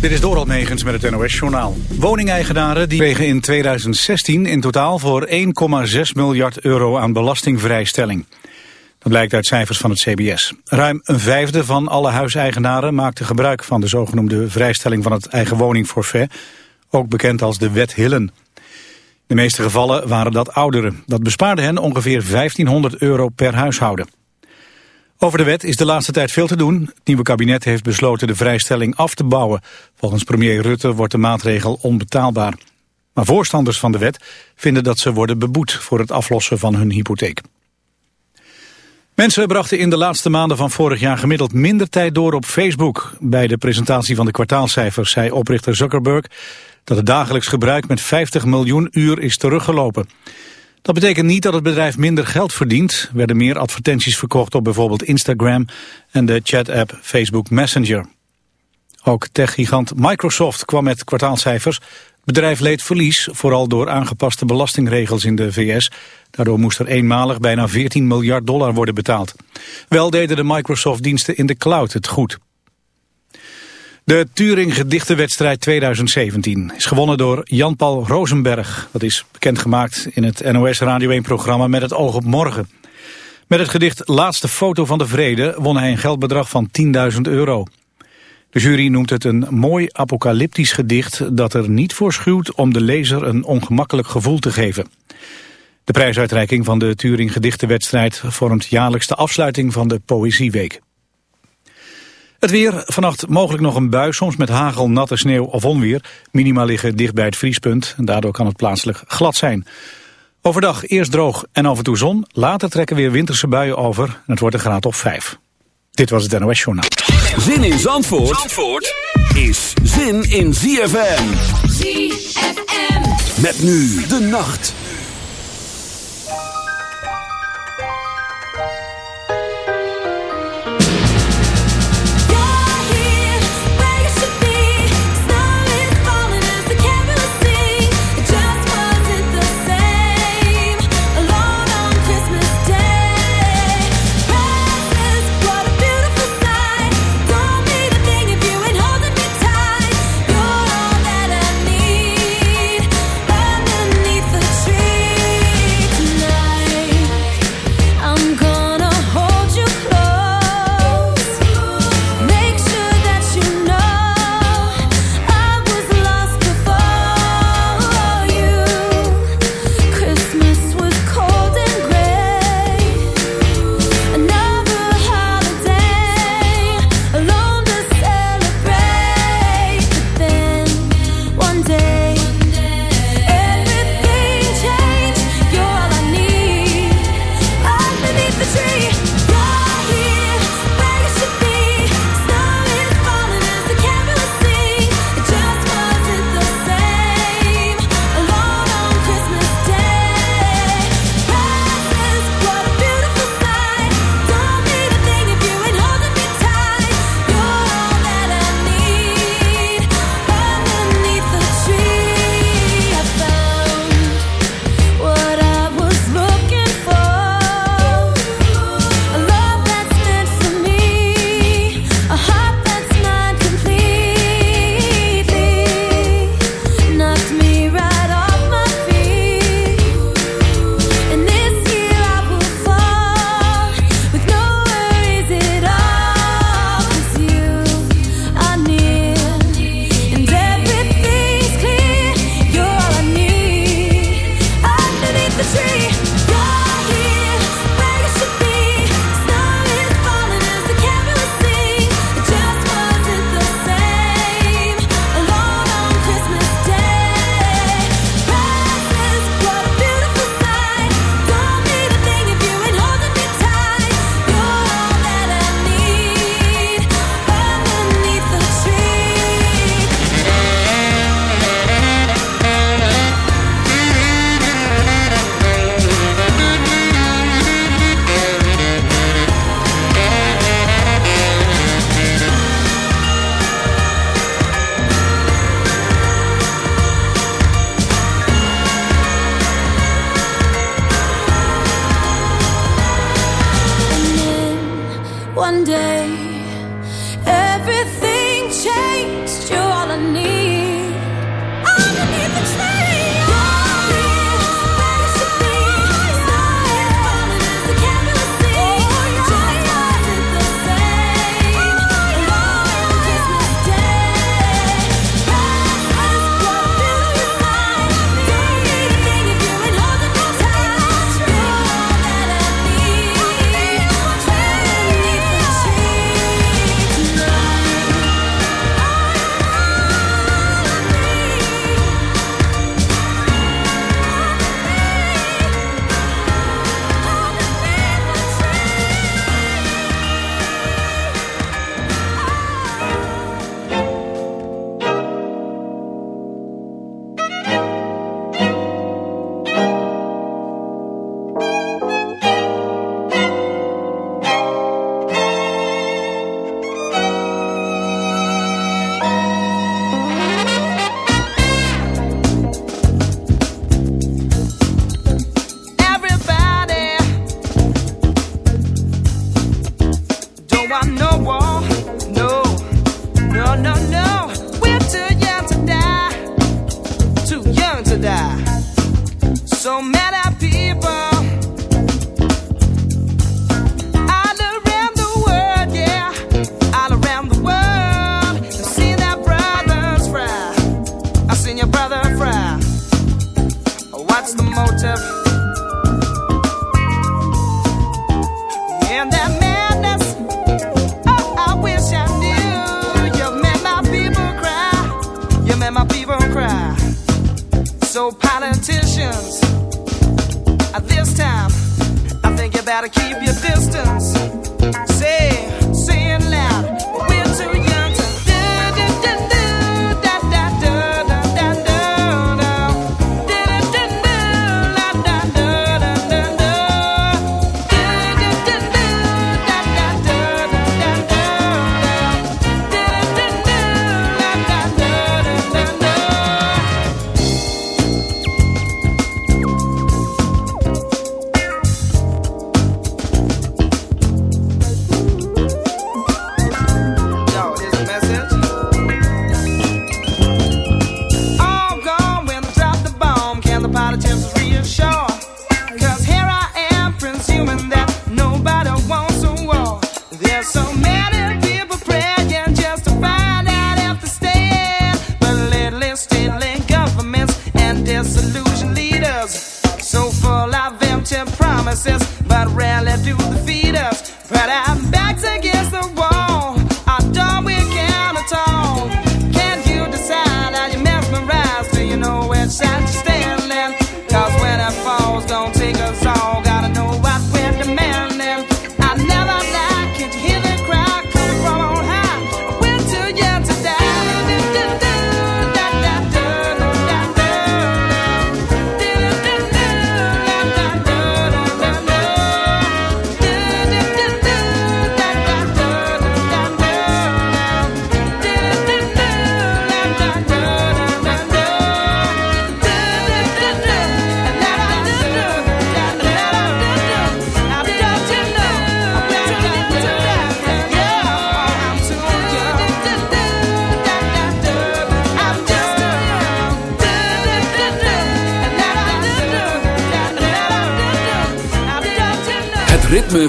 Dit is Doral Megens met het NOS-journaal. Woningeigenaren die kregen in 2016 in totaal voor 1,6 miljard euro aan belastingvrijstelling. Dat blijkt uit cijfers van het CBS. Ruim een vijfde van alle huiseigenaren maakte gebruik van de zogenoemde vrijstelling van het eigen woningforfait, ook bekend als de wet Hillen. De meeste gevallen waren dat ouderen. Dat bespaarde hen ongeveer 1500 euro per huishouden. Over de wet is de laatste tijd veel te doen. Het nieuwe kabinet heeft besloten de vrijstelling af te bouwen. Volgens premier Rutte wordt de maatregel onbetaalbaar. Maar voorstanders van de wet vinden dat ze worden beboet voor het aflossen van hun hypotheek. Mensen brachten in de laatste maanden van vorig jaar gemiddeld minder tijd door op Facebook. Bij de presentatie van de kwartaalcijfers zei oprichter Zuckerberg dat het dagelijks gebruik met 50 miljoen uur is teruggelopen. Dat betekent niet dat het bedrijf minder geld verdient. Er werden meer advertenties verkocht op bijvoorbeeld Instagram en de chat-app Facebook Messenger. Ook techgigant Microsoft kwam met kwartaalcijfers. Het bedrijf leed verlies, vooral door aangepaste belastingregels in de VS. Daardoor moest er eenmalig bijna 14 miljard dollar worden betaald. Wel deden de Microsoft-diensten in de cloud het goed. De Turing Gedichtenwedstrijd 2017 is gewonnen door Jan-Paul Rosenberg. Dat is bekendgemaakt in het NOS Radio 1-programma Met het oog op morgen. Met het gedicht Laatste foto van de vrede won hij een geldbedrag van 10.000 euro. De jury noemt het een mooi apocalyptisch gedicht dat er niet voor schuwt om de lezer een ongemakkelijk gevoel te geven. De prijsuitreiking van de Turing Gedichtenwedstrijd vormt jaarlijks de afsluiting van de Poëzieweek. Het weer, vannacht mogelijk nog een bui, soms met hagel, natte sneeuw of onweer. Minima liggen dicht bij het vriespunt en daardoor kan het plaatselijk glad zijn. Overdag eerst droog en af en toe zon. Later trekken weer winterse buien over en het wordt een graad of 5. Dit was het NOS Journaal. Zin in Zandvoort, Zandvoort is zin in ZFM. ZFM. Met nu de nacht.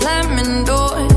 slamming doors.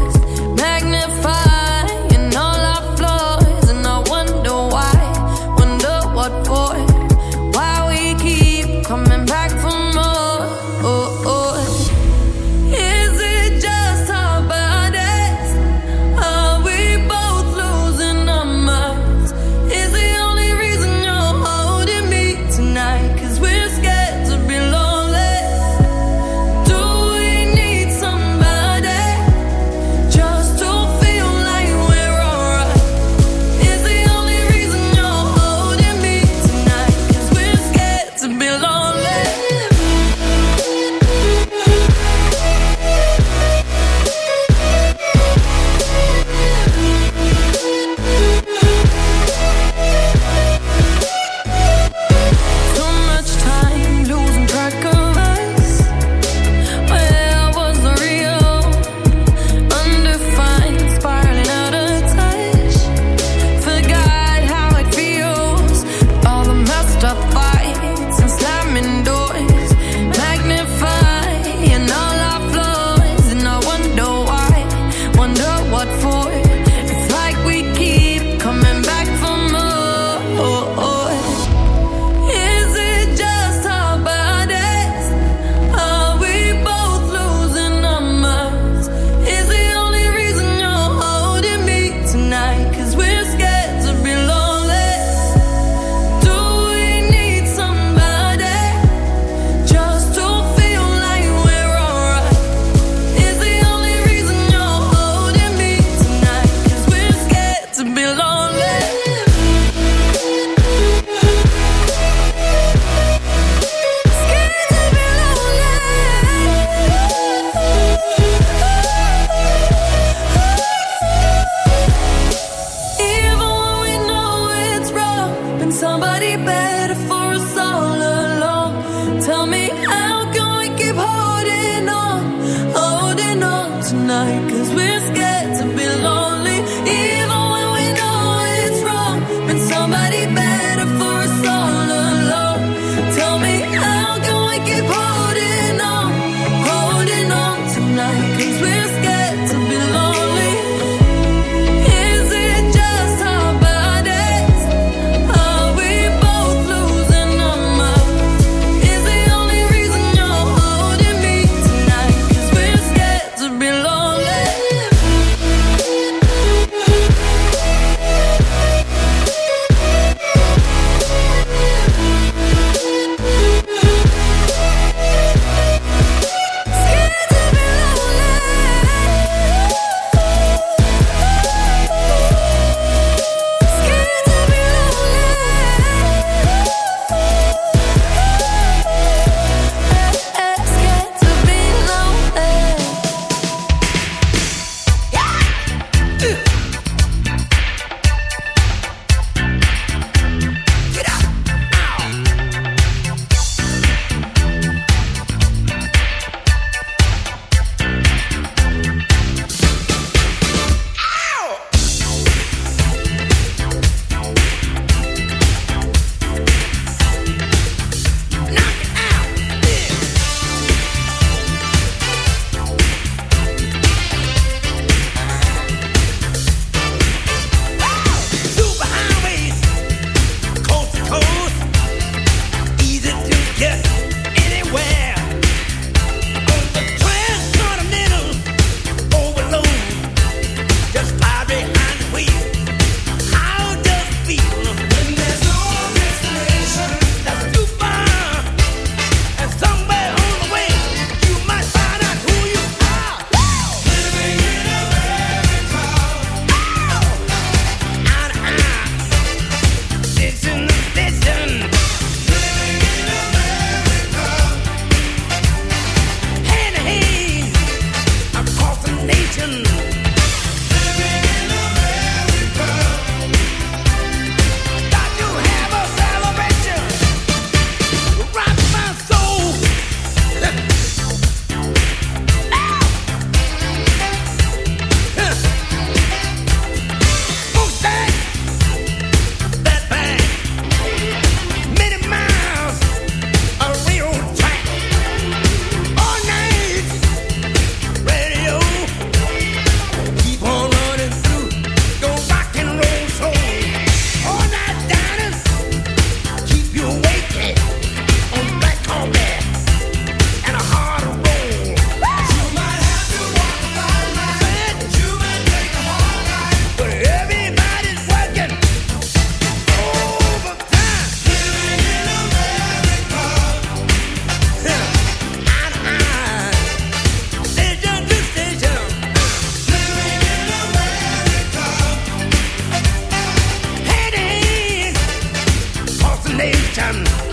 ZFM.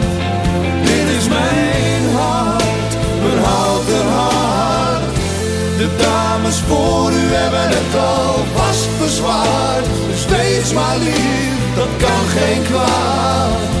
dames voor u hebben het al vast bezwaard. Dus wees maar lief, dat kan geen kwaad.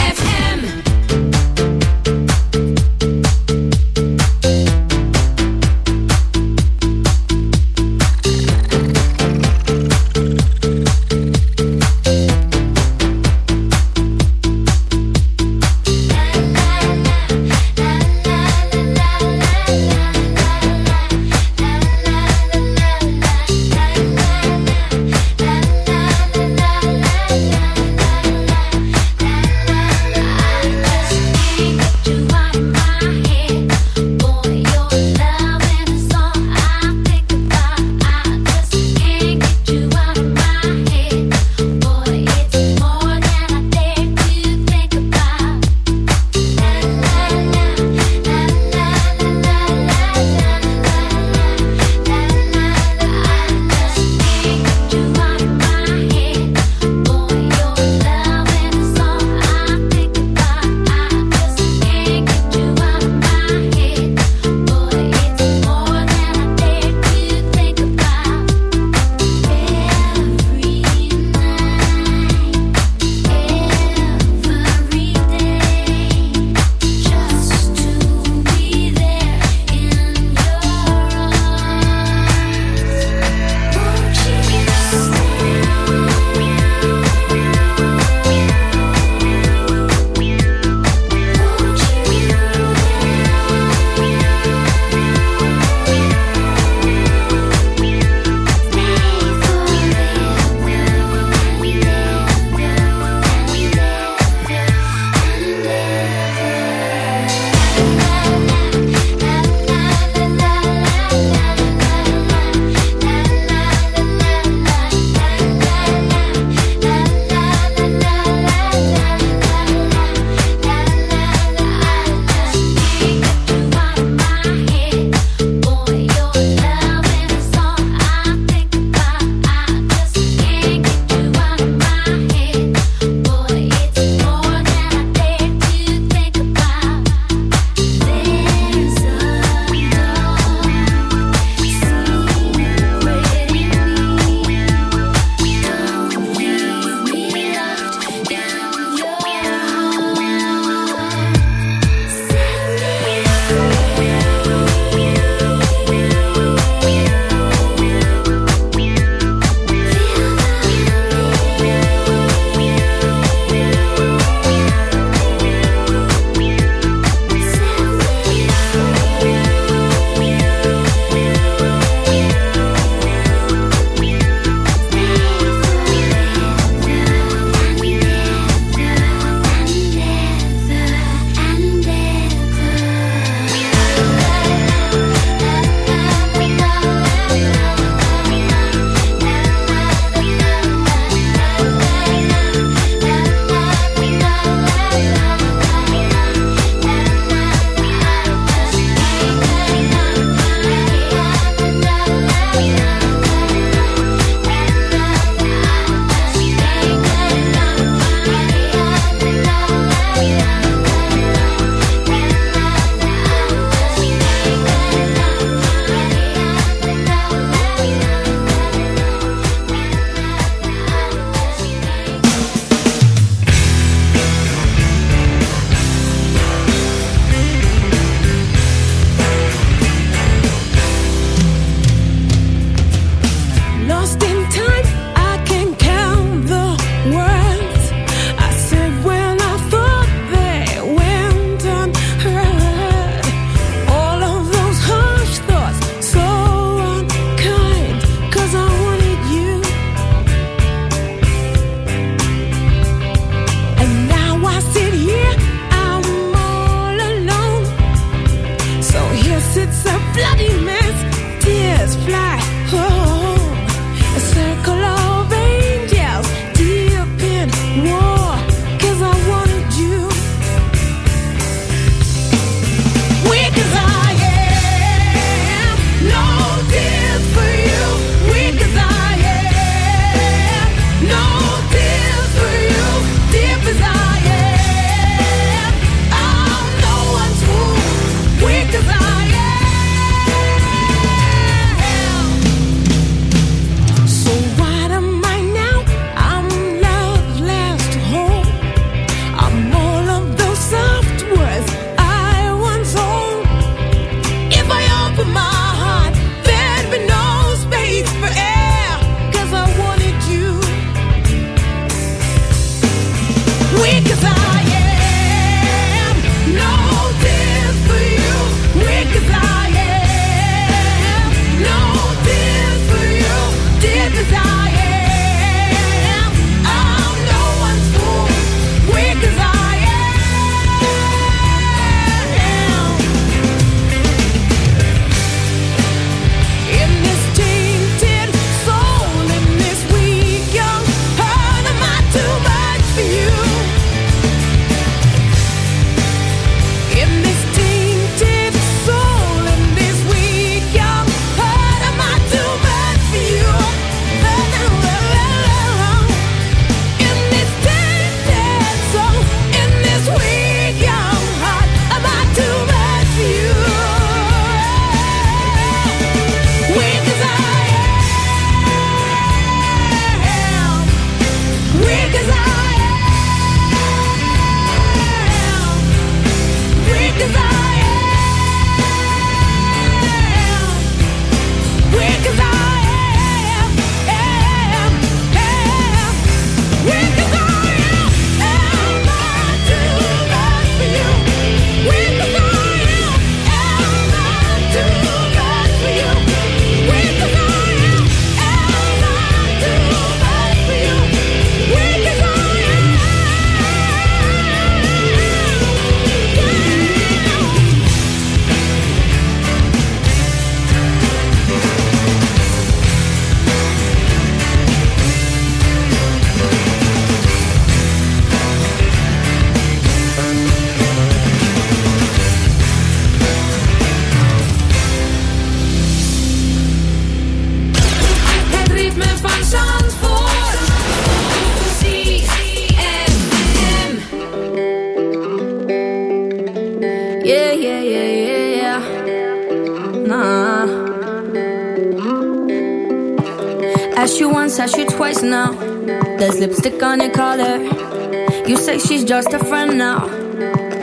just a friend now,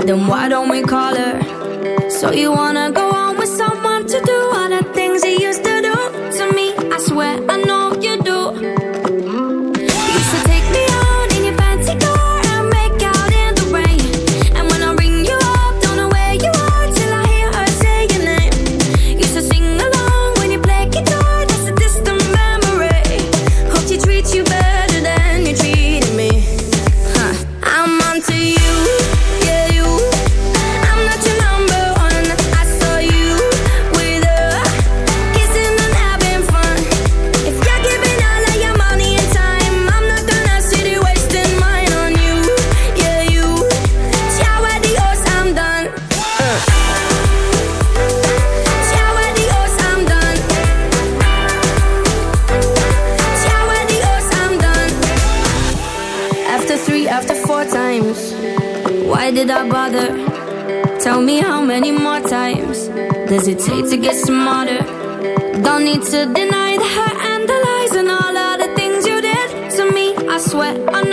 then why don't we call her? where I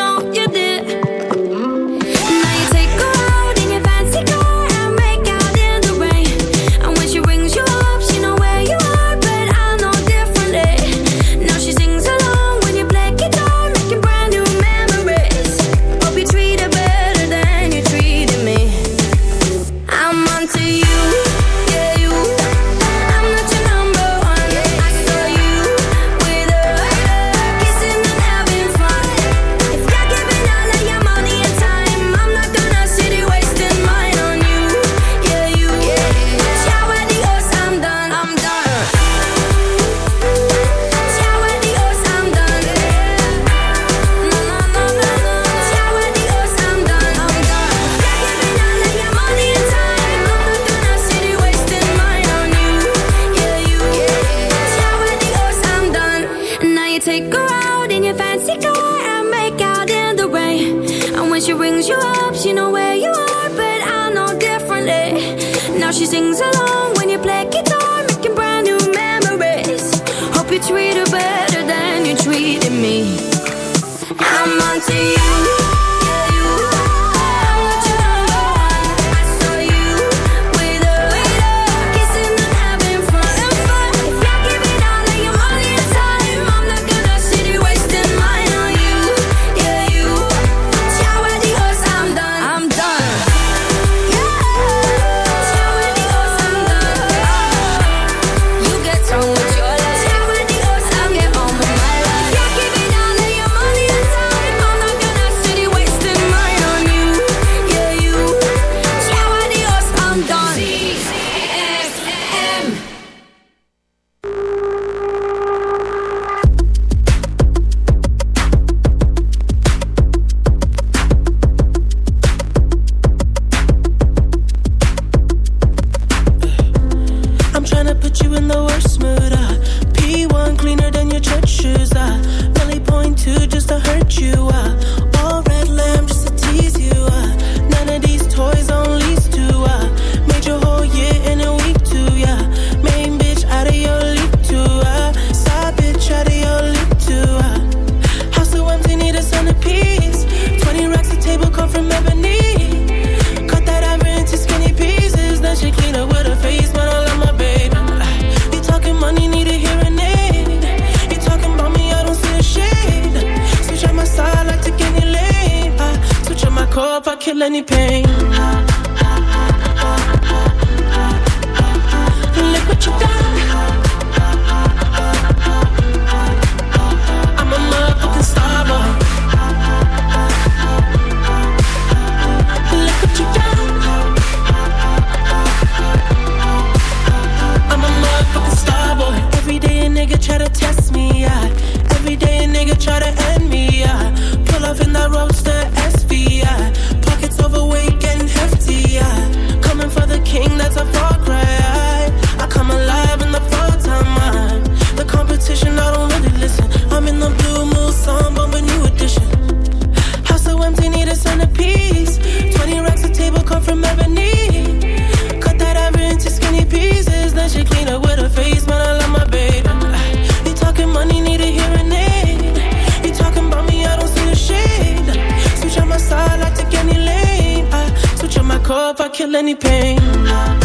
kill any pain.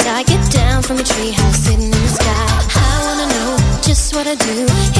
Tie. Get down from your tree house, sitting in the sky. I wanna know just what I do.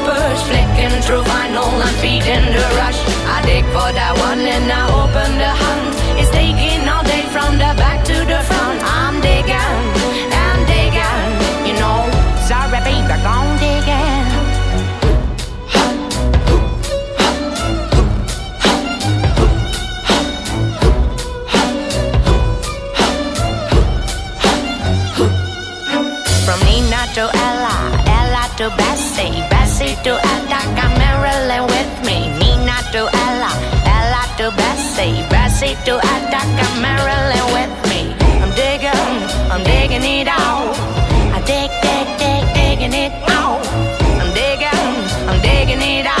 through vinyl and feeding the rush. I dig for that one and I open the hunt. It's taking all day from the back to the front. I'm digging, I'm digging, you know. Sorry, baby, gone digging. From Nina to Ella, Ella to Bessie, to Ella, Ella to Bessie, Bessie to Attica, Marilyn with me. I'm digging, I'm digging it out. I dig, dig, dig, digging it out. I'm digging, I'm digging it out.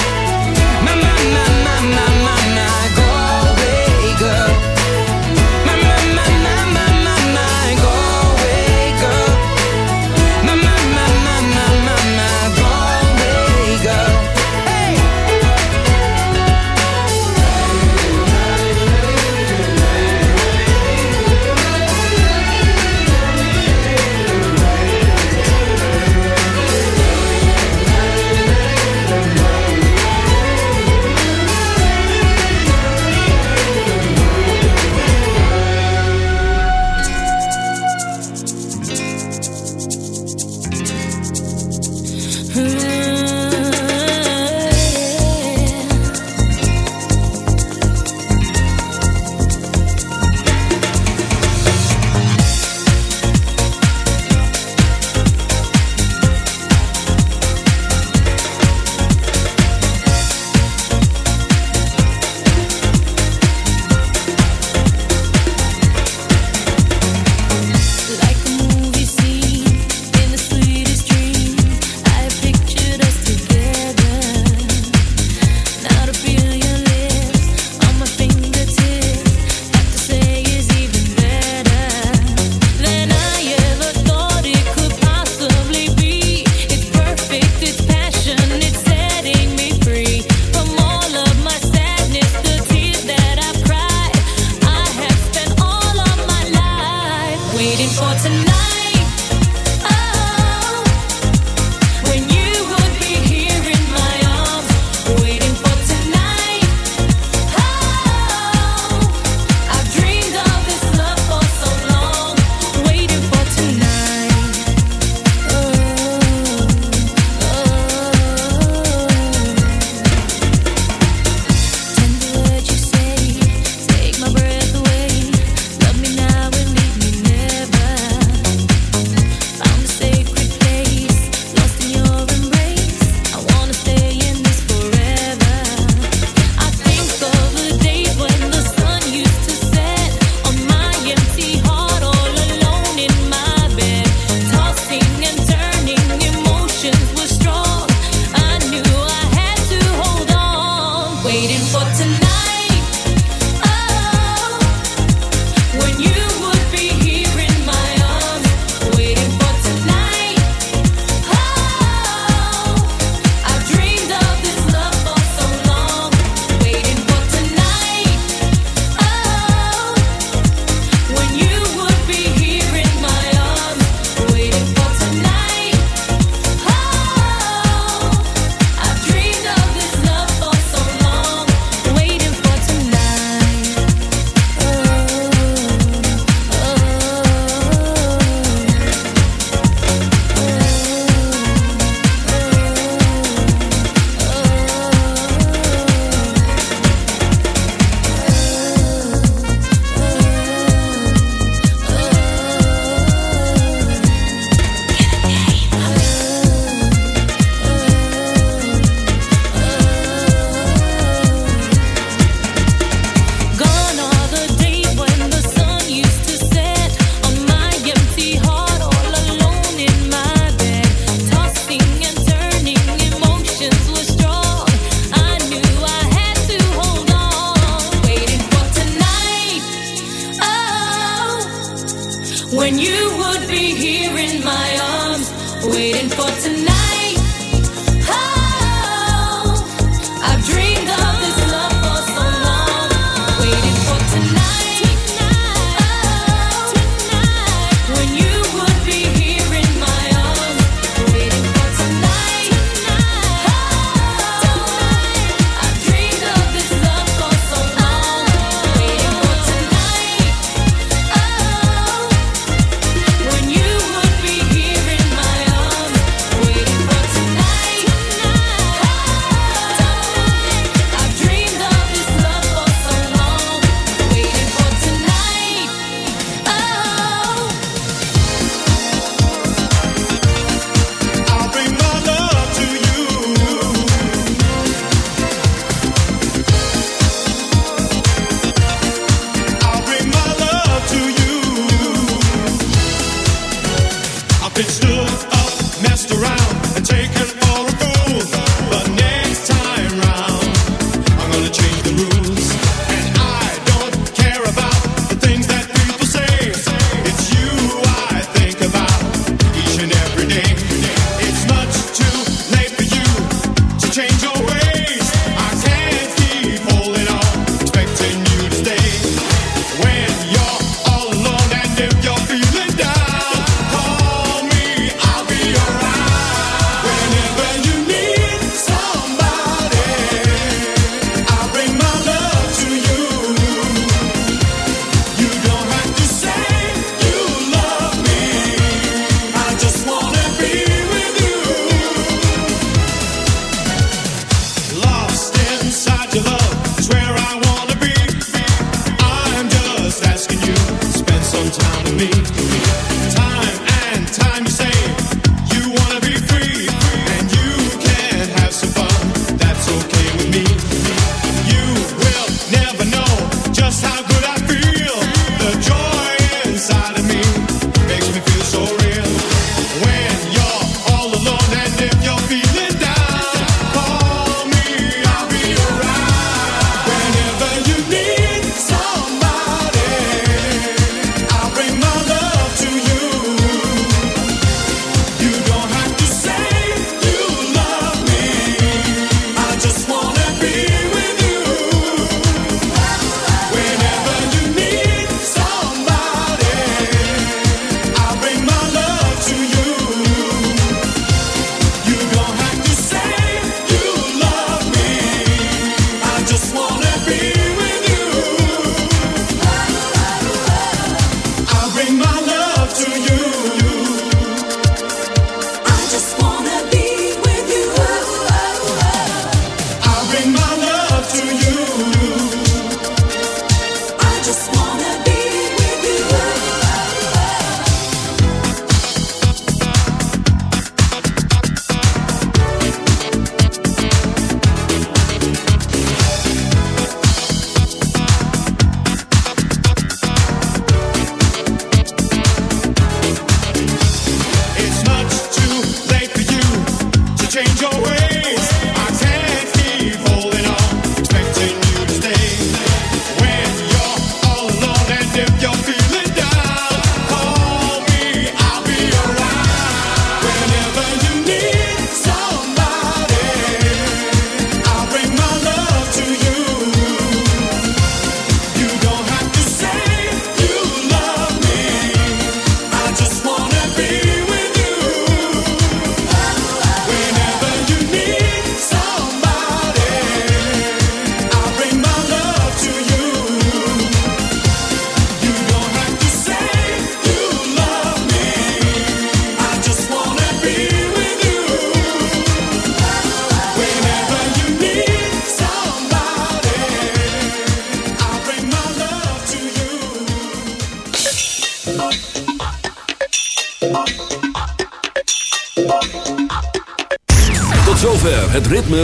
na na na na.